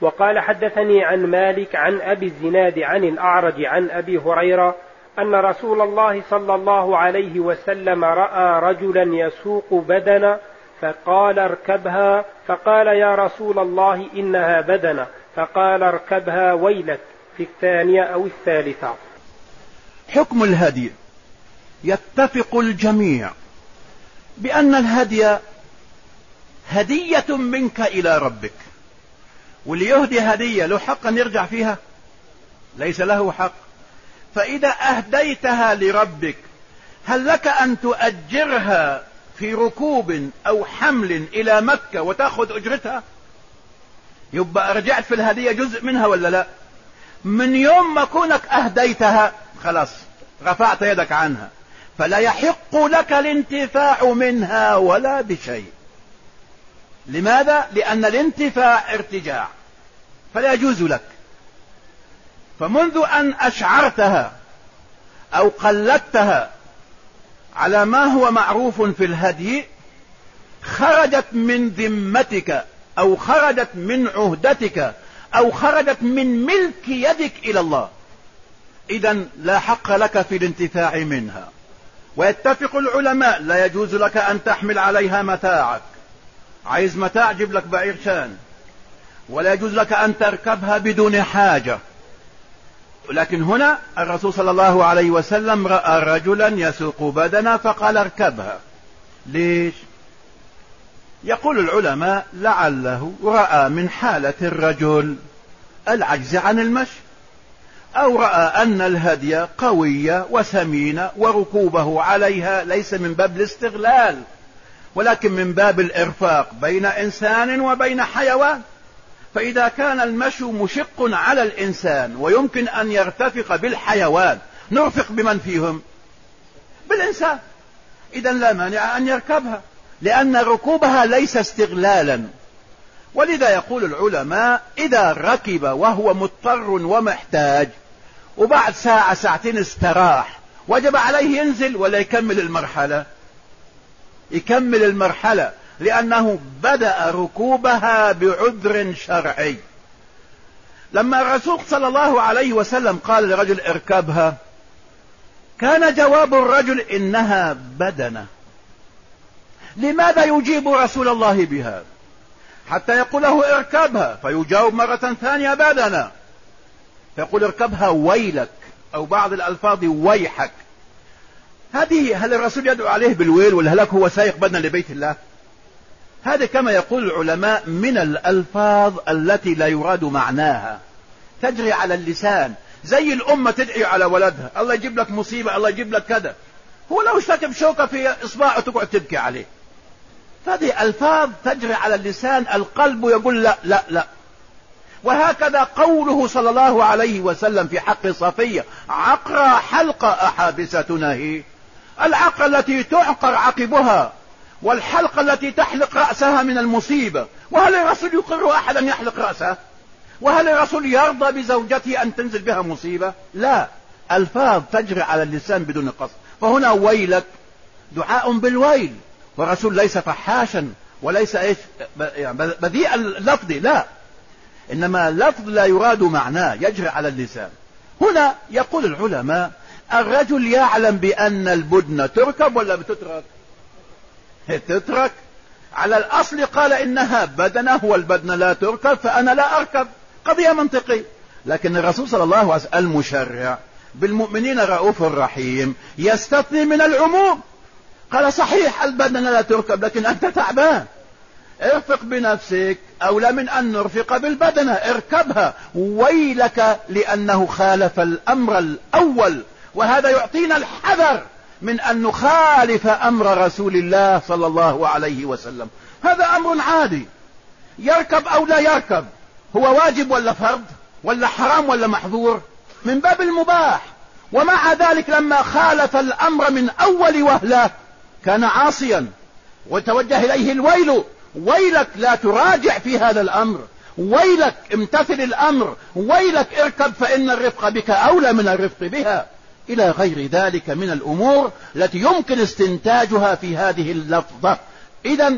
وقال حدثني عن مالك عن أبي الزناد عن الأعرج عن أبي هريرة أن رسول الله صلى الله عليه وسلم رأى رجلا يسوق بدنا فقال اركبها فقال يا رسول الله إنها بدنة فقال اركبها ويلك في الثانية أو الثالثة. حكم الهدي. يتفق الجميع بأن الهدي هدية منك إلى ربك. واللي يهدي هدية له حق أن يرجع فيها. ليس له حق. فإذا أهديتها لربك هل لك أن تؤجرها في ركوب أو حمل إلى مكة وتأخذ أجرتها؟ يبقى رجعت في الهدية جزء منها ولا لا؟ من يوم ما كونك أهديتها خلاص رفعت يدك عنها. فلا يحق لك الانتفاع منها ولا بشيء. لماذا؟ لأن الانتفاع ارتجاع. فلا يجوز لك. فمنذ أن أشعرتها أو قلدتها على ما هو معروف في الهدي خرجت من ذمتك أو خرجت من عهدتك أو خرجت من ملك يدك إلى الله. إذا لا حق لك في الانتفاع منها. ويتفق العلماء لا يجوز لك أن تحمل عليها متاعك. عايز متاع جيب لك بعير شان. ولا يجوز لك أن تركبها بدون حاجة. لكن هنا الرسول صلى الله عليه وسلم رأى رجلا يسوق بدنا فقال اركبها. ليش؟ يقول العلماء لعله رأى من حالة الرجل العجز عن المشي أو رأى أن الهدي قوية وثمينة وركوبه عليها ليس من باب الاستغلال. ولكن من باب الإرفاق بين إنسان وبين حيوان. فإذا كان المشي مشق على الإنسان ويمكن أن يرتفق بالحيوان نرفق بمن فيهم؟ بالإنسان. إذا لا مانع أن يركبها لأن ركوبها ليس استغلالا. ولذا يقول العلماء إذا ركب وهو مضطر ومحتاج وبعد ساعة ساعتين استراح وجب عليه ينزل ولا يكمل المرحلة. يكمل المرحلة لأنه بدأ ركوبها بعذر شرعي. لما الرسول صلى الله عليه وسلم قال لرجل اركبها كان جواب الرجل إنها بدنة. لماذا يجيب رسول الله بها؟ حتى يقول له اركبها فيجاوب مرة ثانية بدنة. فيقول اركبها ويلك أو بعض الألفاظ ويحك. هذه هل الرسول يدعو عليه بالويل والهلاك هو سايق بدنا لبيت الله؟ هذا كما يقول العلماء من الألفاظ التي لا يراد معناها. تجري على اللسان. زي الأمة تدعي على ولدها. الله يجيب لك مصيبة الله يجيب لك كذا. هو لو اشتكى بشوكة في إصبعه تقعد تبكي عليه. هذه ألفاظ تجري على اللسان. القلب يقول لا لا لا. وهكذا قوله صلى الله عليه وسلم في حق صفية عقرى حلقة أحابستنا هي. العقرة التي تعقر عقبها والحلقة التي تحلق رأسها من المصيبة. وهل الرسول يقر أحد أن يحلق رأسه؟ وهل الرسول يرضى بزوجته أن تنزل بها مصيبة؟ لا. ألفاظ تجري على اللسان بدون قصد. فهنا ويلك. دعاء بالويل. والرسول ليس فحاشا وليس إيش؟ يعني بذيء اللفظ. لا. إنما لفظ لا يراد معناه. يجري على اللسان. هنا يقول العلماء الرجل يعلم بأن البدنة تركب ولا بتترك؟ تترك. على الأصل قال إنها بدنة والبدنة لا تركب فأنا لا أركب. قضية منطقية. لكن الرسول صلى الله عليه وسلم المشرع بالمؤمنين رؤوف رحيم يستثني من العموم. قال صحيح البدنة لا تركب لكن أنت تعبان. ارفق بنفسك أولى من أن نرفق بالبدنة اركبها. ويلك لأنه خالف الأمر الأول. وهذا يعطينا الحذر من أن نخالف أمر رسول الله صلى الله عليه وسلم. هذا أمر عادي. يركب أو لا يركب هو واجب ولا فرض ولا حرام ولا محظور؟ من باب المباح. ومع ذلك لما خالف الأمر من أول وهلة كان عاصيا. وتوجه إليه الويل ويلك لا تراجع في هذا الأمر ويلك امتثل الأمر ويلك اركب فإن الرفق بك أولى من الرفق بها. إلى غير ذلك من الأمور التي يمكن استنتاجها في هذه اللفظة. إذا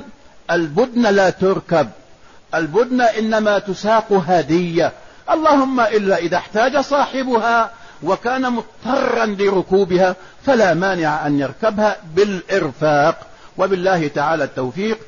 البدن لا تركب. البدنة إنما تساق هدية. اللهم إلا إذا احتاج صاحبها وكان مضطرا لركوبها فلا مانع أن يركبها بالإرفاق. وبالله تعالى التوفيق.